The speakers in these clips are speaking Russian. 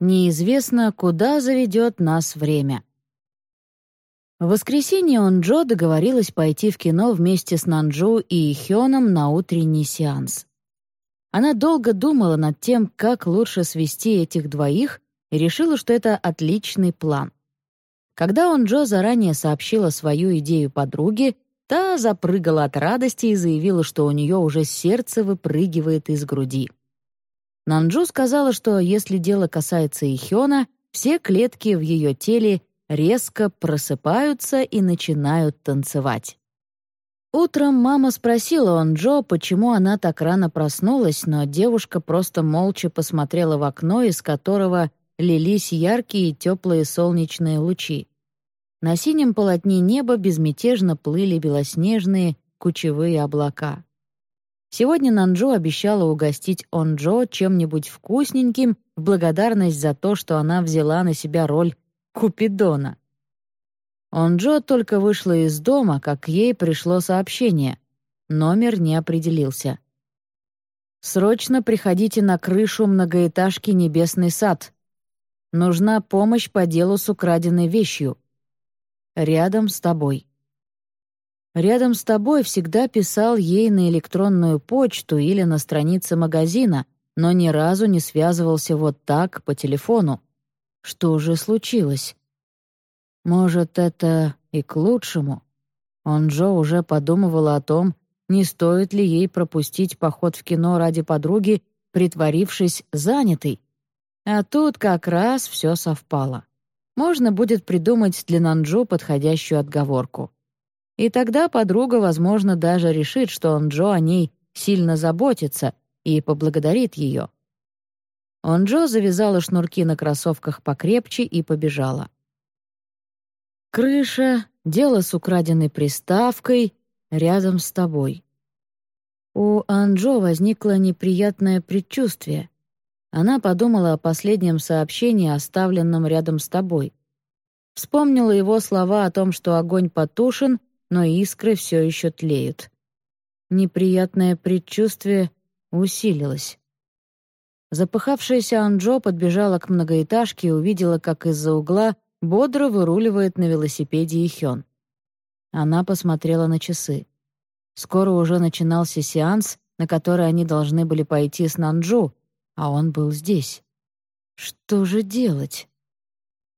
Неизвестно, куда заведет нас время. В воскресенье он Джо договорилась пойти в кино вместе с Нанджу и Хёном на утренний сеанс. Она долго думала над тем, как лучше свести этих двоих, и решила, что это отличный план. Когда он Джо заранее сообщила свою идею подруге, та запрыгала от радости и заявила, что у нее уже сердце выпрыгивает из груди. Нанджу сказала, что если дело касается Ихёна, все клетки в ее теле резко просыпаются и начинают танцевать. Утром мама спросила он Джо, почему она так рано проснулась, но девушка просто молча посмотрела в окно, из которого лились яркие теплые солнечные лучи. На синем полотне неба безмятежно плыли белоснежные кучевые облака. Сегодня Нанджо обещала угостить Онджо чем-нибудь вкусненьким в благодарность за то, что она взяла на себя роль Купидона. Онджо только вышла из дома, как ей пришло сообщение. Номер не определился. «Срочно приходите на крышу многоэтажки «Небесный сад». Нужна помощь по делу с украденной вещью. Рядом с тобой». Рядом с тобой всегда писал ей на электронную почту или на странице магазина, но ни разу не связывался вот так по телефону. Что же случилось? Может, это и к лучшему? Он Джо уже подумывала о том, не стоит ли ей пропустить поход в кино ради подруги, притворившись занятой. А тут как раз все совпало. Можно будет придумать для Нанджу подходящую отговорку. И тогда подруга, возможно, даже решит, что он Джо о ней сильно заботится и поблагодарит ее. Он Джо завязала шнурки на кроссовках покрепче и побежала. Крыша, дело с украденной приставкой, рядом с тобой. У Анджо возникло неприятное предчувствие. Она подумала о последнем сообщении, оставленном рядом с тобой. Вспомнила его слова о том, что огонь потушен, но искры все еще тлеют. Неприятное предчувствие усилилось. Запыхавшаяся Анджо подбежала к многоэтажке и увидела, как из-за угла бодро выруливает на велосипеде Ихён. Она посмотрела на часы. Скоро уже начинался сеанс, на который они должны были пойти с Нанджу, а он был здесь. Что же делать?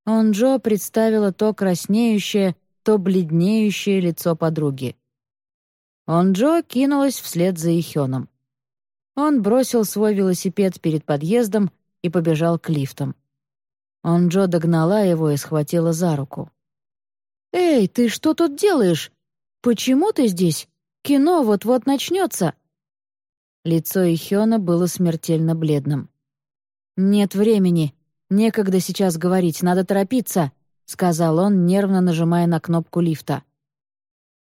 Онджо представила то краснеющее, то бледнеющее лицо подруги. Онджо кинулась вслед за Ихёном. Он бросил свой велосипед перед подъездом и побежал к лифтам. Онджо догнала его и схватила за руку. «Эй, ты что тут делаешь? Почему ты здесь? Кино вот-вот начнется!» Лицо Ихёна было смертельно бледным. «Нет времени. Некогда сейчас говорить, надо торопиться», — сказал он, нервно нажимая на кнопку лифта.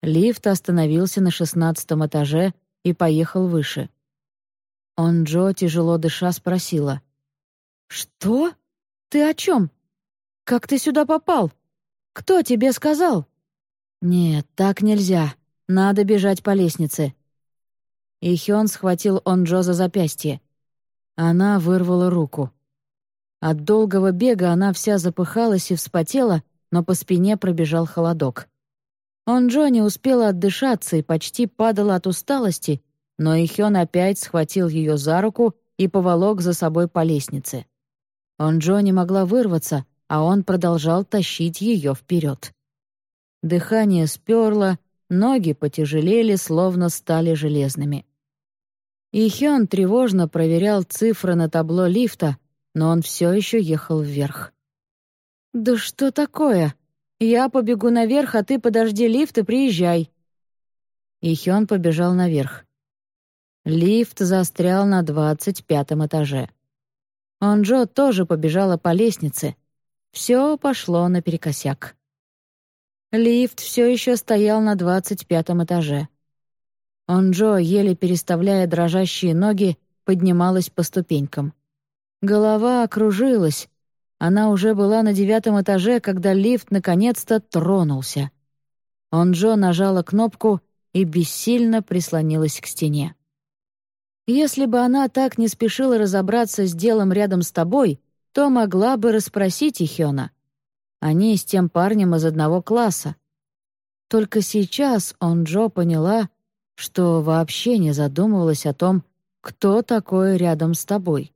Лифт остановился на шестнадцатом этаже и поехал выше. Он Джо, тяжело дыша, спросила. «Что? Ты о чем? Как ты сюда попал? Кто тебе сказал?» «Нет, так нельзя. Надо бежать по лестнице». И Хён схватил Он Джо за запястье. Она вырвала руку. От долгого бега она вся запыхалась и вспотела, но по спине пробежал холодок. Он Джо не успела отдышаться и почти падала от усталости, но Ихён опять схватил ее за руку и поволок за собой по лестнице. Он Джо не могла вырваться, а он продолжал тащить ее вперед. Дыхание сперло, ноги потяжелели, словно стали железными. Ихён тревожно проверял цифры на табло лифта, но он все еще ехал вверх. «Да что такое? Я побегу наверх, а ты подожди лифт и приезжай». Ихён побежал наверх. Лифт застрял на двадцать пятом этаже. Онджо тоже побежала по лестнице. Все пошло наперекосяк. Лифт все еще стоял на двадцать пятом этаже. Онджо, еле переставляя дрожащие ноги, поднималась по ступенькам. Голова окружилась. Она уже была на девятом этаже, когда лифт наконец-то тронулся. Онджо нажала кнопку и бессильно прислонилась к стене. Если бы она так не спешила разобраться с делом рядом с тобой, то могла бы расспросить Ихёна. Они с тем парнем из одного класса. Только сейчас он Джо поняла, что вообще не задумывалась о том, кто такой рядом с тобой.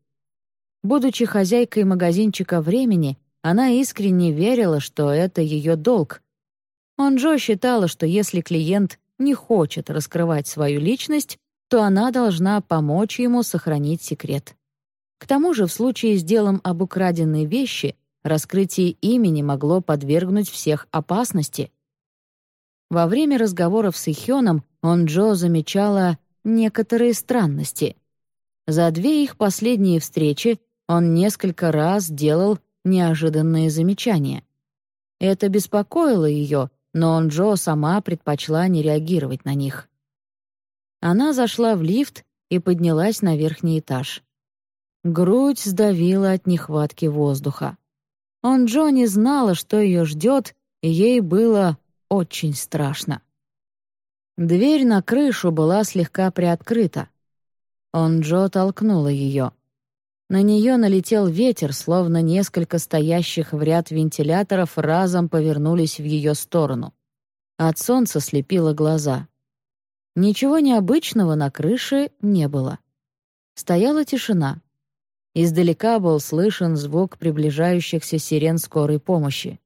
Будучи хозяйкой магазинчика времени, она искренне верила, что это ее долг. Он Джо считала, что если клиент не хочет раскрывать свою личность, то она должна помочь ему сохранить секрет. К тому же в случае с делом об украденной вещи раскрытие имени могло подвергнуть всех опасности. Во время разговоров с Ихёном он Джо замечала некоторые странности. За две их последние встречи он несколько раз делал неожиданные замечания. Это беспокоило ее, но он Джо сама предпочла не реагировать на них. Она зашла в лифт и поднялась на верхний этаж. Грудь сдавила от нехватки воздуха. Он Джо не знала, что ее ждет, и ей было очень страшно. Дверь на крышу была слегка приоткрыта. Он Джо толкнула ее. На нее налетел ветер, словно несколько стоящих в ряд вентиляторов разом повернулись в ее сторону. От солнца слепило глаза. Ничего необычного на крыше не было. Стояла тишина. Издалека был слышен звук приближающихся сирен скорой помощи.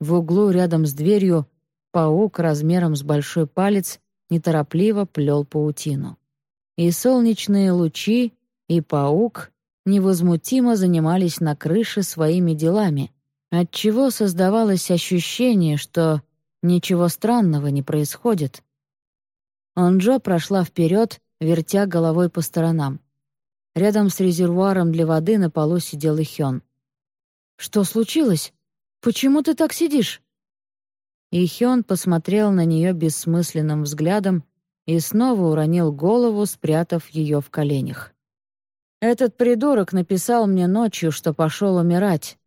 В углу рядом с дверью паук размером с большой палец неторопливо плел паутину. И солнечные лучи, и паук невозмутимо занимались на крыше своими делами, отчего создавалось ощущение, что ничего странного не происходит. Онджо прошла вперед, вертя головой по сторонам. Рядом с резервуаром для воды на полу сидел Ихён. «Что случилось? Почему ты так сидишь?» Ихён посмотрел на нее бессмысленным взглядом и снова уронил голову, спрятав ее в коленях. Этот придурок написал мне ночью, что пошел умирать.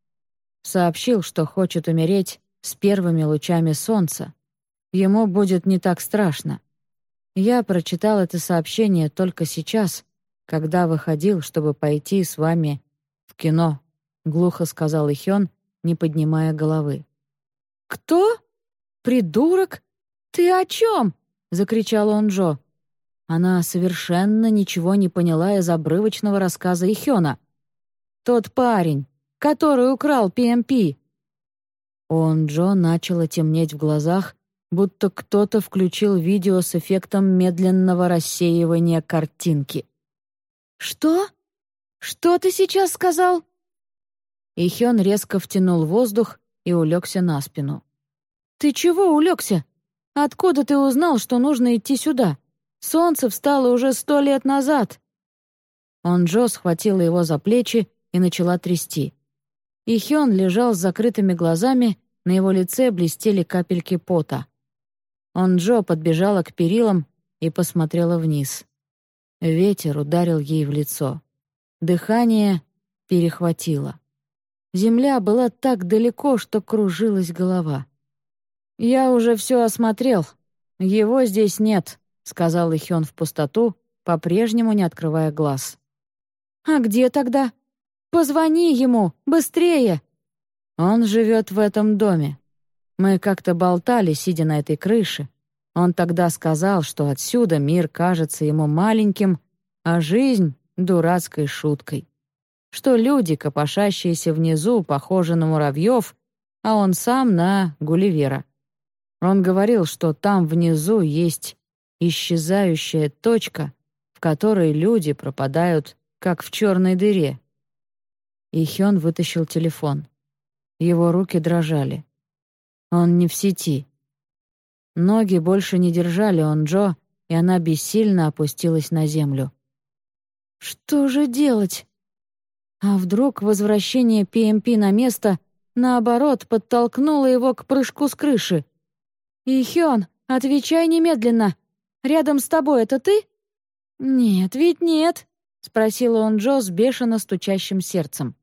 Сообщил, что хочет умереть с первыми лучами солнца. Ему будет не так страшно. Я прочитал это сообщение только сейчас, когда выходил, чтобы пойти с вами в кино», — глухо сказал Ихён, не поднимая головы. «Кто? Придурок? Ты о чем?» — закричал он Джо. Она совершенно ничего не поняла из обрывочного рассказа Ихёна. «Тот парень, который украл ПМП». Он Джо начало темнеть в глазах, будто кто-то включил видео с эффектом медленного рассеивания картинки. «Что? Что ты сейчас сказал?» Ихён резко втянул воздух и улегся на спину. «Ты чего улегся? Откуда ты узнал, что нужно идти сюда?» Солнце встало уже сто лет назад!» Онджо схватила его за плечи и начала трясти. И Хён лежал с закрытыми глазами, на его лице блестели капельки пота. Онджо подбежала к перилам и посмотрела вниз. Ветер ударил ей в лицо. Дыхание перехватило. Земля была так далеко, что кружилась голова. «Я уже все осмотрел. Его здесь нет», — сказал Ихён в пустоту, по-прежнему не открывая глаз. «А где тогда? Позвони ему, быстрее!» «Он живет в этом доме. Мы как-то болтали, сидя на этой крыше. Он тогда сказал, что отсюда мир кажется ему маленьким, а жизнь — дурацкой шуткой. Что люди, копошащиеся внизу, похожи на муравьев, а он сам на Гулливера. Он говорил, что там внизу есть исчезающая точка, в которой люди пропадают, как в черной дыре. И Хён вытащил телефон. Его руки дрожали. Он не в сети. Ноги больше не держали он Джо, и она бессильно опустилась на землю. Что же делать? А вдруг возвращение ПМП на место, наоборот, подтолкнуло его к прыжку с крыши? «Ихён, отвечай немедленно! Рядом с тобой это ты?» «Нет, ведь нет», — спросил он Джо с бешено стучащим сердцем.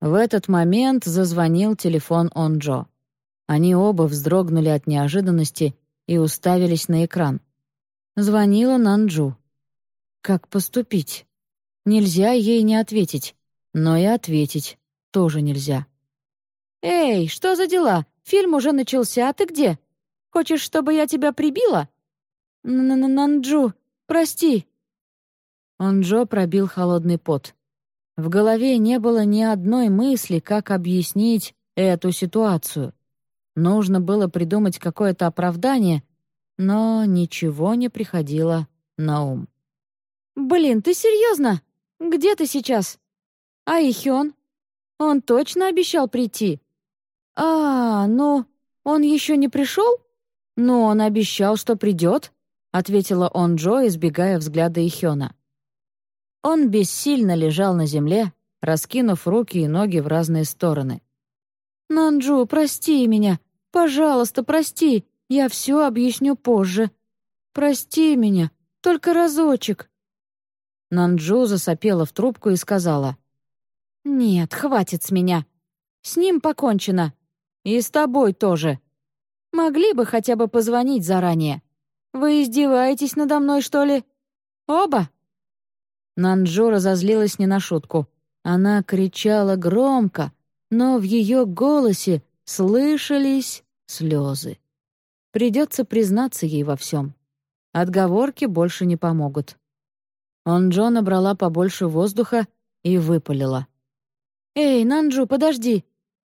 В этот момент зазвонил телефон он Джо. Они оба вздрогнули от неожиданности и уставились на экран. Звонила Нанджу. Как поступить? Нельзя ей не ответить. Но и ответить тоже нельзя. «Эй, что за дела? Фильм уже начался, а ты где? Хочешь, чтобы я тебя прибила?» Н -н «Нанджу, прости». Онджо пробил холодный пот. В голове не было ни одной мысли, как объяснить эту ситуацию. Нужно было придумать какое-то оправдание, но ничего не приходило на ум. «Блин, ты серьезно? Где ты сейчас? А Ихён? Он точно обещал прийти?» «А, ну, он еще не пришел? Ну, он обещал, что придет», — ответила он Джо, избегая взгляда Ихёна. Он бессильно лежал на земле, раскинув руки и ноги в разные стороны. «Нанджу, прости меня! Пожалуйста, прости! Я все объясню позже. Прости меня, только разочек!» Нанджу засопела в трубку и сказала. «Нет, хватит с меня. С ним покончено. И с тобой тоже. Могли бы хотя бы позвонить заранее. Вы издеваетесь надо мной, что ли? Оба?» Нанджо разозлилась не на шутку. Она кричала громко, но в ее голосе слышались слезы. Придется признаться ей во всем. Отговорки больше не помогут. Онджо набрала побольше воздуха и выпалила. «Эй, Нанджу, подожди!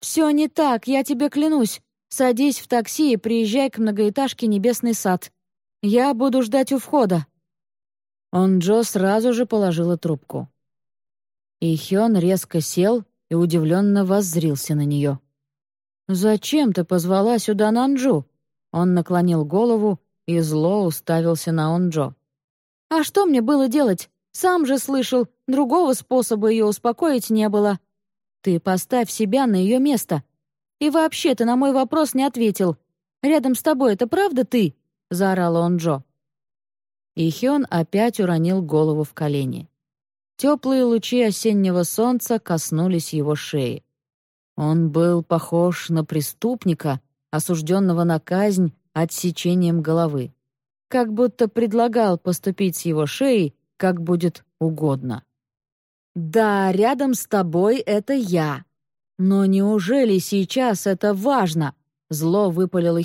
Все не так, я тебе клянусь. Садись в такси и приезжай к многоэтажке «Небесный сад». Я буду ждать у входа». Он Джо сразу же положила трубку. И Хён резко сел и удивленно воззрился на нее. «Зачем ты позвала сюда Нанджу?» Он наклонил голову и зло уставился на Онджо. «А что мне было делать? Сам же слышал, другого способа ее успокоить не было. Ты поставь себя на ее место. И вообще ты на мой вопрос не ответил. Рядом с тобой это правда ты?» — заорала Онджо. И Хён опять уронил голову в колени. Теплые лучи осеннего солнца коснулись его шеи. Он был похож на преступника, осужденного на казнь отсечением головы. Как будто предлагал поступить с его шеей, как будет угодно. «Да, рядом с тобой это я. Но неужели сейчас это важно?» — зло выпалил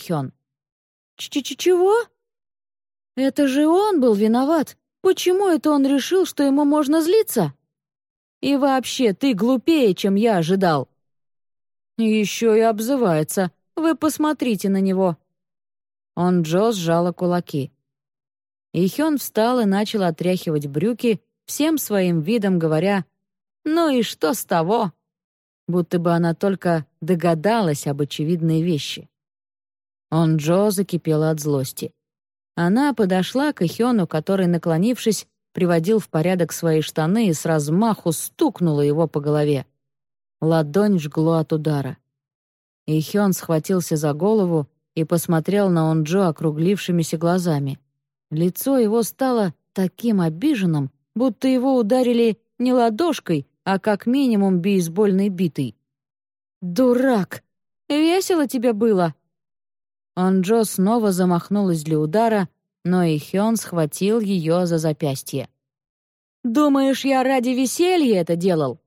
Хён. «Ч-ч-чего?» Это же он был виноват. Почему это он решил, что ему можно злиться? И вообще, ты глупее, чем я ожидал. Еще и обзывается. Вы посмотрите на него. Он Джо сжала кулаки. Ихён встал и начал отряхивать брюки, всем своим видом говоря «Ну и что с того?» Будто бы она только догадалась об очевидной вещи. Он Джо закипела от злости. Она подошла к Ихёну, который, наклонившись, приводил в порядок свои штаны и с размаху стукнула его по голове. Ладонь жгло от удара. Ихён схватился за голову и посмотрел на Онджо округлившимися глазами. Лицо его стало таким обиженным, будто его ударили не ладошкой, а как минимум бейсбольной битой. «Дурак! Весело тебе было!» Анджо снова замахнулась для удара, но Ихён схватил ее за запястье. «Думаешь, я ради веселья это делал?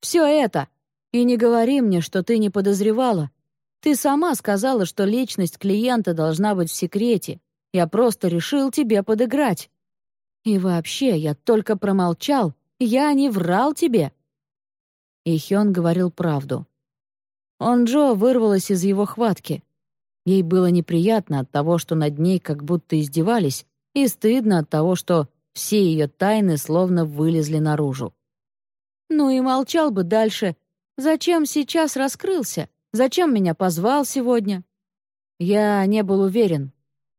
Все это! И не говори мне, что ты не подозревала. Ты сама сказала, что личность клиента должна быть в секрете. Я просто решил тебе подыграть. И вообще, я только промолчал, я не врал тебе». Ихён говорил правду. Онджо вырвалась из его хватки. Ей было неприятно от того, что над ней как будто издевались, и стыдно от того, что все ее тайны словно вылезли наружу. «Ну и молчал бы дальше. Зачем сейчас раскрылся? Зачем меня позвал сегодня?» Я не был уверен,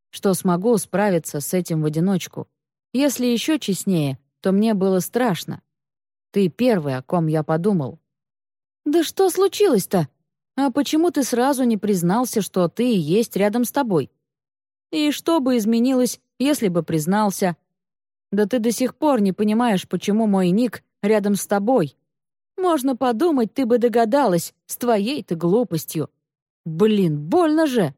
что смогу справиться с этим в одиночку. Если еще честнее, то мне было страшно. Ты первый, о ком я подумал. «Да что случилось-то?» А почему ты сразу не признался, что ты и есть рядом с тобой? И что бы изменилось, если бы признался? Да ты до сих пор не понимаешь, почему мой ник рядом с тобой. Можно подумать, ты бы догадалась с твоей-то глупостью. Блин, больно же!»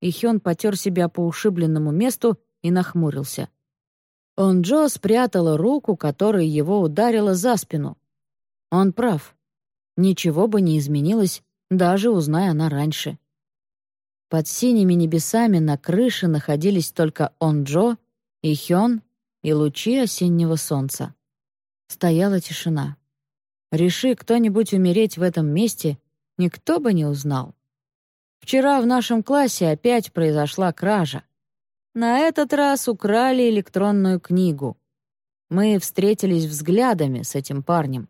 И Хён потер себя по ушибленному месту и нахмурился. Он Джо спрятала руку, которая его ударила за спину. Он прав. Ничего бы не изменилось, даже узная она раньше. Под синими небесами на крыше находились только Онджо и Хён и лучи осеннего солнца. Стояла тишина. Реши кто-нибудь умереть в этом месте, никто бы не узнал. Вчера в нашем классе опять произошла кража. На этот раз украли электронную книгу. Мы встретились взглядами с этим парнем.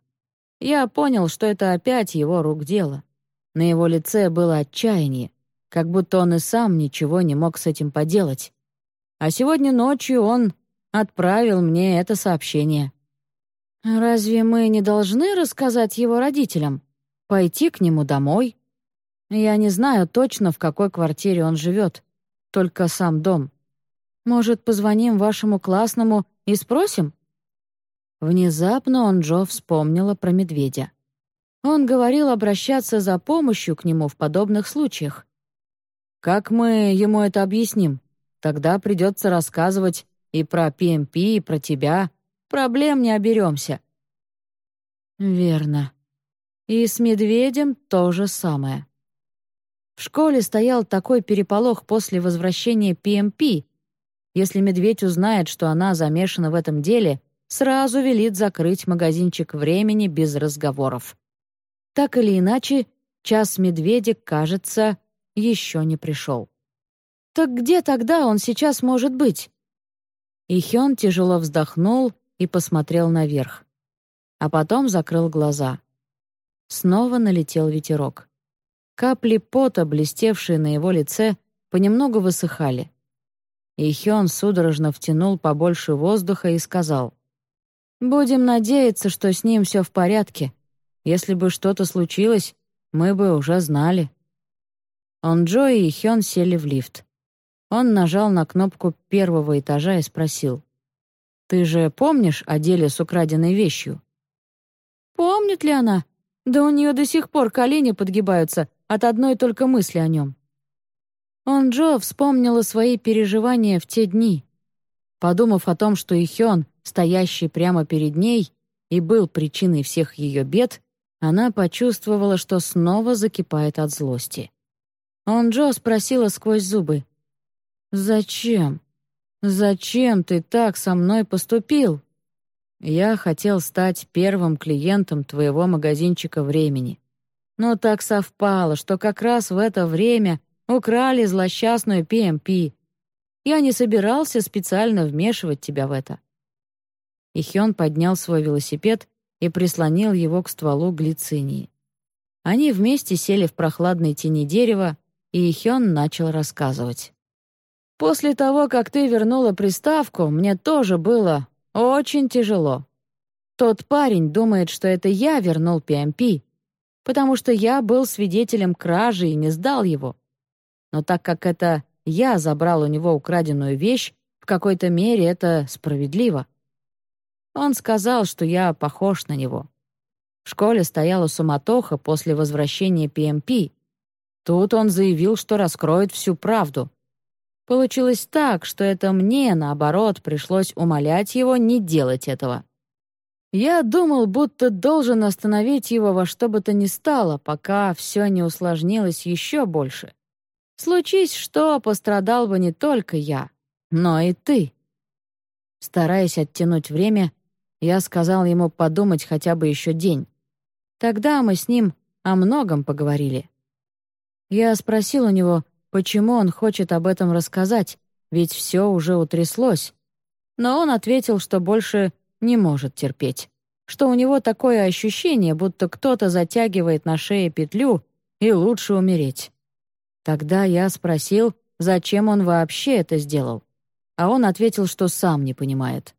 Я понял, что это опять его рук дело. На его лице было отчаяние, как будто он и сам ничего не мог с этим поделать. А сегодня ночью он отправил мне это сообщение. «Разве мы не должны рассказать его родителям? Пойти к нему домой?» «Я не знаю точно, в какой квартире он живет, только сам дом. Может, позвоним вашему классному и спросим?» Внезапно он Джо вспомнила про медведя. Он говорил обращаться за помощью к нему в подобных случаях. «Как мы ему это объясним? Тогда придется рассказывать и про ПМП, и про тебя. Проблем не оберемся». «Верно. И с медведем то же самое». В школе стоял такой переполох после возвращения ПМП. Если медведь узнает, что она замешана в этом деле, сразу велит закрыть магазинчик времени без разговоров. Так или иначе, час медведя, кажется, еще не пришел. «Так где тогда он сейчас может быть?» И Хён тяжело вздохнул и посмотрел наверх. А потом закрыл глаза. Снова налетел ветерок. Капли пота, блестевшие на его лице, понемногу высыхали. И Хён судорожно втянул побольше воздуха и сказал, Будем надеяться, что с ним все в порядке. Если бы что-то случилось, мы бы уже знали». Он Джо и Хён сели в лифт. Он нажал на кнопку первого этажа и спросил. «Ты же помнишь о деле с украденной вещью?» «Помнит ли она? Да у нее до сих пор колени подгибаются от одной только мысли о нем». Он Джо вспомнила свои переживания в те дни. Подумав о том, что Ихён стоящий прямо перед ней, и был причиной всех ее бед, она почувствовала, что снова закипает от злости. Он Джо спросила сквозь зубы. «Зачем? Зачем ты так со мной поступил?» «Я хотел стать первым клиентом твоего магазинчика времени. Но так совпало, что как раз в это время украли злосчастную PMP. Я не собирался специально вмешивать тебя в это и Хён поднял свой велосипед и прислонил его к стволу глицинии. Они вместе сели в прохладной тени дерева, и Хён начал рассказывать. «После того, как ты вернула приставку, мне тоже было очень тяжело. Тот парень думает, что это я вернул PMP, потому что я был свидетелем кражи и не сдал его. Но так как это я забрал у него украденную вещь, в какой-то мере это справедливо. Он сказал, что я похож на него. В школе стояла суматоха после возвращения ПМП. Тут он заявил, что раскроет всю правду. Получилось так, что это мне, наоборот, пришлось умолять его не делать этого. Я думал, будто должен остановить его во что бы то ни стало, пока все не усложнилось еще больше. Случись что, пострадал бы не только я, но и ты. Стараясь оттянуть время, я сказал ему подумать хотя бы еще день. Тогда мы с ним о многом поговорили. Я спросил у него, почему он хочет об этом рассказать, ведь все уже утряслось. Но он ответил, что больше не может терпеть, что у него такое ощущение, будто кто-то затягивает на шее петлю, и лучше умереть. Тогда я спросил, зачем он вообще это сделал, а он ответил, что сам не понимает.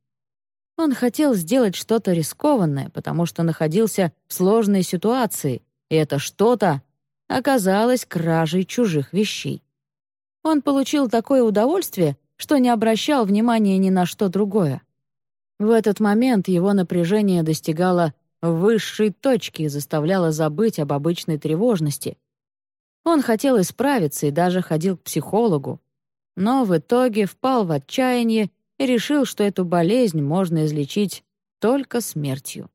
Он хотел сделать что-то рискованное, потому что находился в сложной ситуации, и это что-то оказалось кражей чужих вещей. Он получил такое удовольствие, что не обращал внимания ни на что другое. В этот момент его напряжение достигало высшей точки и заставляло забыть об обычной тревожности. Он хотел исправиться и даже ходил к психологу, но в итоге впал в отчаяние и решил, что эту болезнь можно излечить только смертью.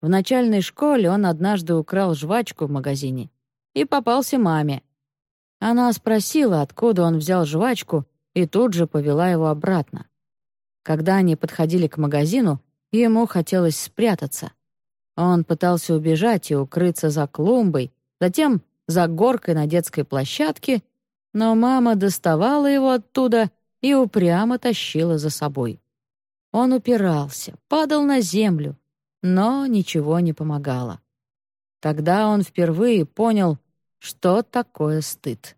В начальной школе он однажды украл жвачку в магазине и попался маме. Она спросила, откуда он взял жвачку, и тут же повела его обратно. Когда они подходили к магазину, ему хотелось спрятаться. Он пытался убежать и укрыться за клумбой, затем за горкой на детской площадке, но мама доставала его оттуда и упрямо тащила за собой. Он упирался, падал на землю, но ничего не помогало. Тогда он впервые понял, что такое стыд.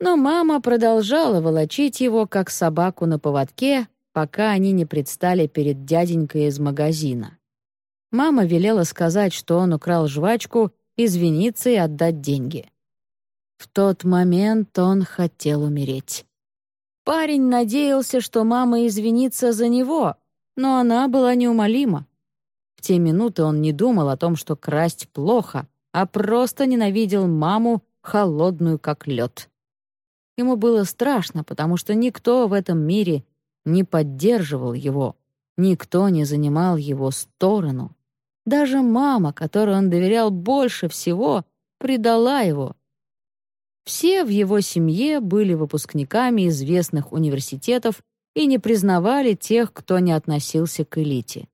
Но мама продолжала волочить его, как собаку на поводке, пока они не предстали перед дяденькой из магазина. Мама велела сказать, что он украл жвачку, извиниться и отдать деньги. В тот момент он хотел умереть. Парень надеялся, что мама извинится за него, но она была неумолима. В те минуты он не думал о том, что красть плохо, а просто ненавидел маму, холодную как лед. Ему было страшно, потому что никто в этом мире не поддерживал его, никто не занимал его сторону. Даже мама, которой он доверял больше всего, предала его. Все в его семье были выпускниками известных университетов и не признавали тех, кто не относился к элите.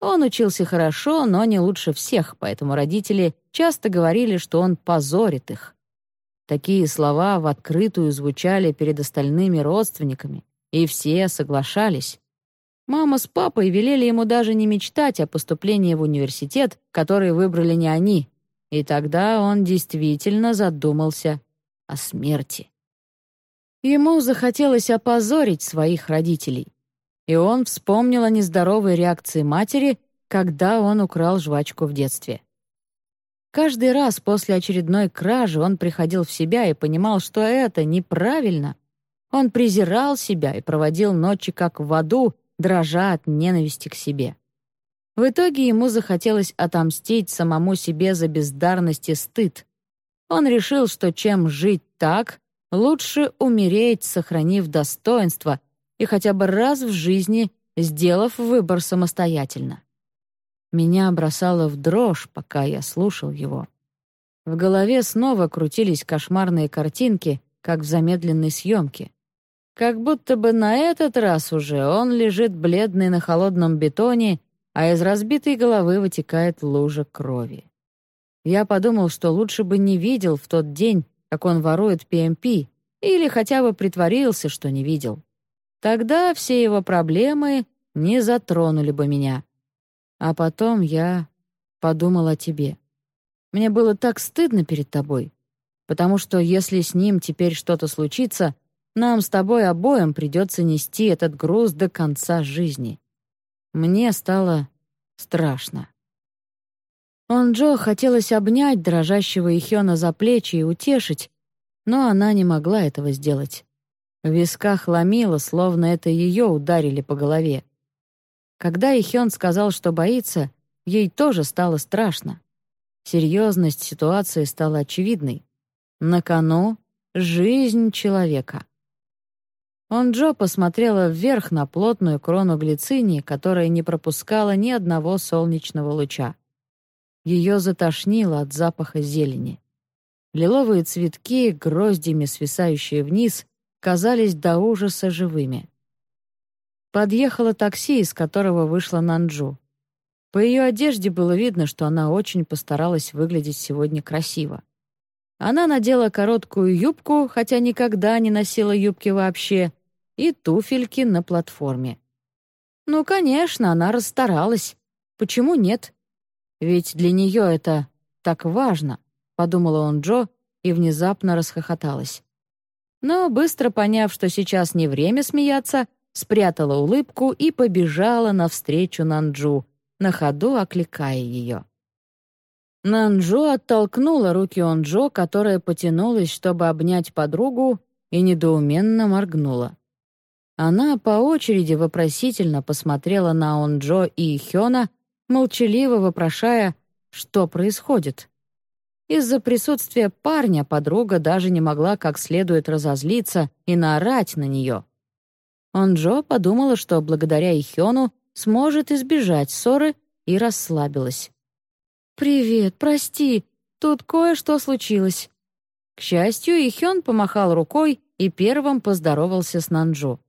Он учился хорошо, но не лучше всех, поэтому родители часто говорили, что он позорит их. Такие слова в открытую звучали перед остальными родственниками, и все соглашались. Мама с папой велели ему даже не мечтать о поступлении в университет, который выбрали не они, и тогда он действительно задумался о смерти. Ему захотелось опозорить своих родителей. И он вспомнил о нездоровой реакции матери, когда он украл жвачку в детстве. Каждый раз после очередной кражи он приходил в себя и понимал, что это неправильно. Он презирал себя и проводил ночи как в аду, дрожа от ненависти к себе. В итоге ему захотелось отомстить самому себе за бездарность и стыд. Он решил, что чем жить так, лучше умереть, сохранив достоинство, и хотя бы раз в жизни сделав выбор самостоятельно. Меня бросало в дрожь, пока я слушал его. В голове снова крутились кошмарные картинки, как в замедленной съемке. Как будто бы на этот раз уже он лежит бледный на холодном бетоне, а из разбитой головы вытекает лужа крови. Я подумал, что лучше бы не видел в тот день, как он ворует ПМП, или хотя бы притворился, что не видел. Тогда все его проблемы не затронули бы меня. А потом я подумал о тебе. Мне было так стыдно перед тобой, потому что если с ним теперь что-то случится, нам с тобой обоим придется нести этот груз до конца жизни. Мне стало страшно. Он Джо хотелось обнять дрожащего Ихёна за плечи и утешить, но она не могла этого сделать. В висках ломило, словно это ее ударили по голове. Когда Ихён сказал, что боится, ей тоже стало страшно. Серьезность ситуации стала очевидной. На кону — жизнь человека. Он Джо посмотрела вверх на плотную крону глицинии, которая не пропускала ни одного солнечного луча. Ее затошнило от запаха зелени. Лиловые цветки, гроздями свисающие вниз, казались до ужаса живыми. Подъехало такси, из которого вышла Нанджу. По ее одежде было видно, что она очень постаралась выглядеть сегодня красиво. Она надела короткую юбку, хотя никогда не носила юбки вообще, и туфельки на платформе. Ну, конечно, она расстаралась. Почему нет? Ведь для нее это так важно, подумала он Джо и внезапно расхохоталась но, быстро поняв, что сейчас не время смеяться, спрятала улыбку и побежала навстречу Нанджу, на ходу окликая ее. Нанджу оттолкнула руки Онджо, которая потянулась, чтобы обнять подругу, и недоуменно моргнула. Она по очереди вопросительно посмотрела на Онджо и Хёна, молчаливо вопрошая, что происходит. Из-за присутствия парня подруга даже не могла как следует разозлиться и наорать на нее. Онджо подумала, что благодаря Ихёну сможет избежать ссоры, и расслабилась. «Привет, прости, тут кое-что случилось». К счастью, Ихён помахал рукой и первым поздоровался с Нанджу.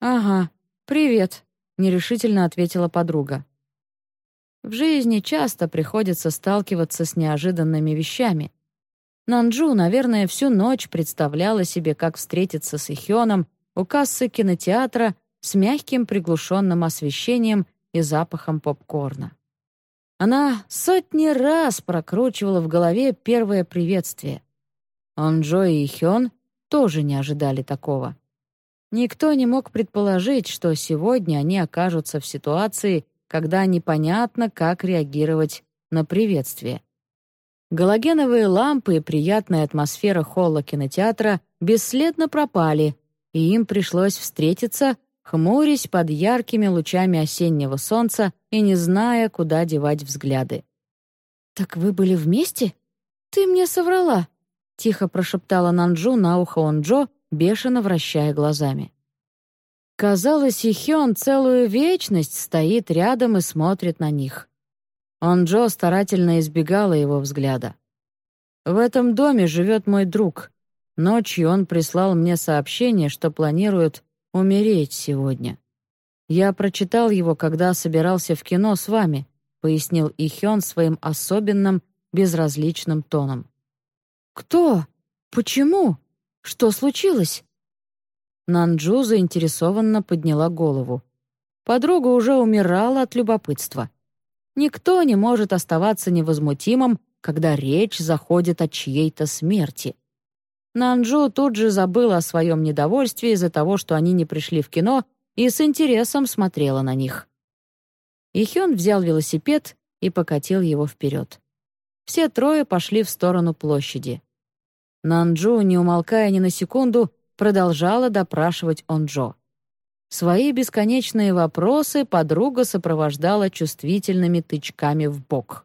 «Ага, привет», — нерешительно ответила подруга. В жизни часто приходится сталкиваться с неожиданными вещами. Нанджу, наверное, всю ночь представляла себе, как встретиться с Ихёном у кассы кинотеатра с мягким приглушенным освещением и запахом попкорна. Она сотни раз прокручивала в голове первое приветствие. Онджо и Хён тоже не ожидали такого. Никто не мог предположить, что сегодня они окажутся в ситуации, когда непонятно, как реагировать на приветствие. Галогеновые лампы и приятная атмосфера холла кинотеатра бесследно пропали, и им пришлось встретиться, хмурясь под яркими лучами осеннего солнца и не зная, куда девать взгляды. «Так вы были вместе? Ты мне соврала!» — тихо прошептала Нанджу на ухо Онджо, бешено вращая глазами. Казалось, Ихён целую вечность стоит рядом и смотрит на них. Онджо старательно избегала его взгляда. «В этом доме живет мой друг. Ночью он прислал мне сообщение, что планирует умереть сегодня. Я прочитал его, когда собирался в кино с вами», пояснил Ихён своим особенным, безразличным тоном. «Кто? Почему? Что случилось?» Нанджу заинтересованно подняла голову. Подруга уже умирала от любопытства. Никто не может оставаться невозмутимым, когда речь заходит о чьей-то смерти. Нанджу тут же забыла о своем недовольстве из-за того, что они не пришли в кино, и с интересом смотрела на них. Ихён взял велосипед и покатил его вперед. Все трое пошли в сторону площади. Нанджу, не умолкая ни на секунду, продолжала допрашивать Онджо. Свои бесконечные вопросы подруга сопровождала чувствительными тычками в бок.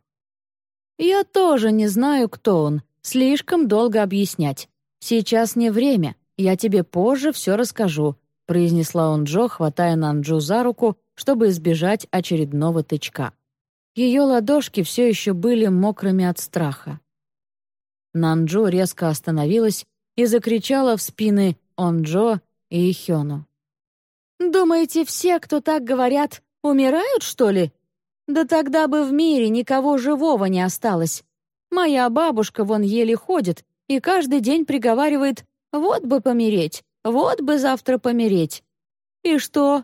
«Я тоже не знаю, кто он. Слишком долго объяснять. Сейчас не время. Я тебе позже все расскажу», произнесла Онджо, хватая Нанджу за руку, чтобы избежать очередного тычка. Ее ладошки все еще были мокрыми от страха. Нанджу резко остановилась и закричала в спины Онджо и Хёну. «Думаете, все, кто так говорят, умирают, что ли? Да тогда бы в мире никого живого не осталось. Моя бабушка вон еле ходит и каждый день приговаривает «вот бы помереть, вот бы завтра помереть». И что?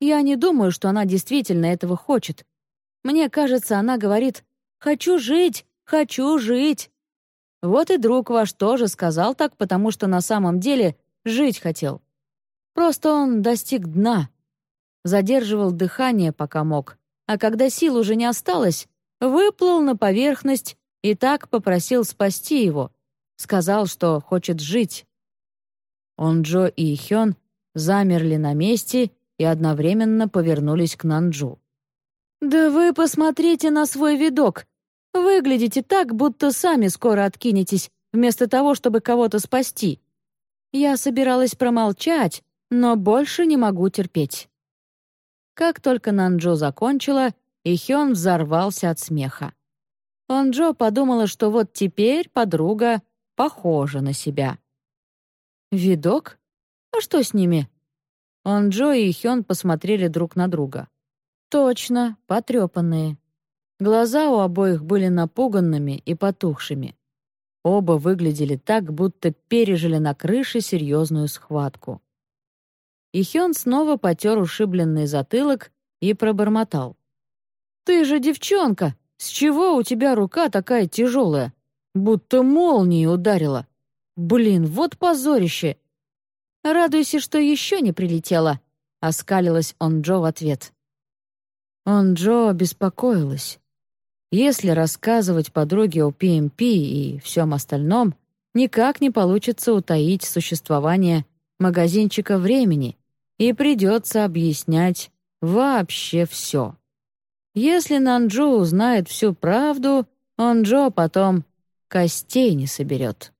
Я не думаю, что она действительно этого хочет. Мне кажется, она говорит «хочу жить, хочу жить». Вот и друг ваш тоже сказал так, потому что на самом деле Жить хотел. Просто он достиг дна. Задерживал дыхание, пока мог. А когда сил уже не осталось, выплыл на поверхность и так попросил спасти его. Сказал, что хочет жить. Он Джо и Хён замерли на месте и одновременно повернулись к Нанджу. «Да вы посмотрите на свой видок! Выглядите так, будто сами скоро откинетесь, вместо того, чтобы кого-то спасти. Я собиралась промолчать, но больше не могу терпеть. Как только Нанджо закончила, Ихён взорвался от смеха. Онджо подумала, что вот теперь подруга похожа на себя. «Видок? А что с ними?» Онджо и Ихён посмотрели друг на друга. «Точно, потрепанные. Глаза у обоих были напуганными и потухшими. Оба выглядели так, будто пережили на крыше серьезную схватку. И Хён снова потер ушибленный затылок и пробормотал. «Ты же девчонка! С чего у тебя рука такая тяжелая? Будто молнией ударила. Блин, вот позорище!» «Радуйся, что еще не прилетела», — оскалилась он Джо в ответ. Он Джо беспокоилась. Если рассказывать подруге о PMP и всем остальном, никак не получится утаить существование магазинчика времени, и придется объяснять вообще все. Если Нанджо узнает всю правду, он Джо потом костей не соберет.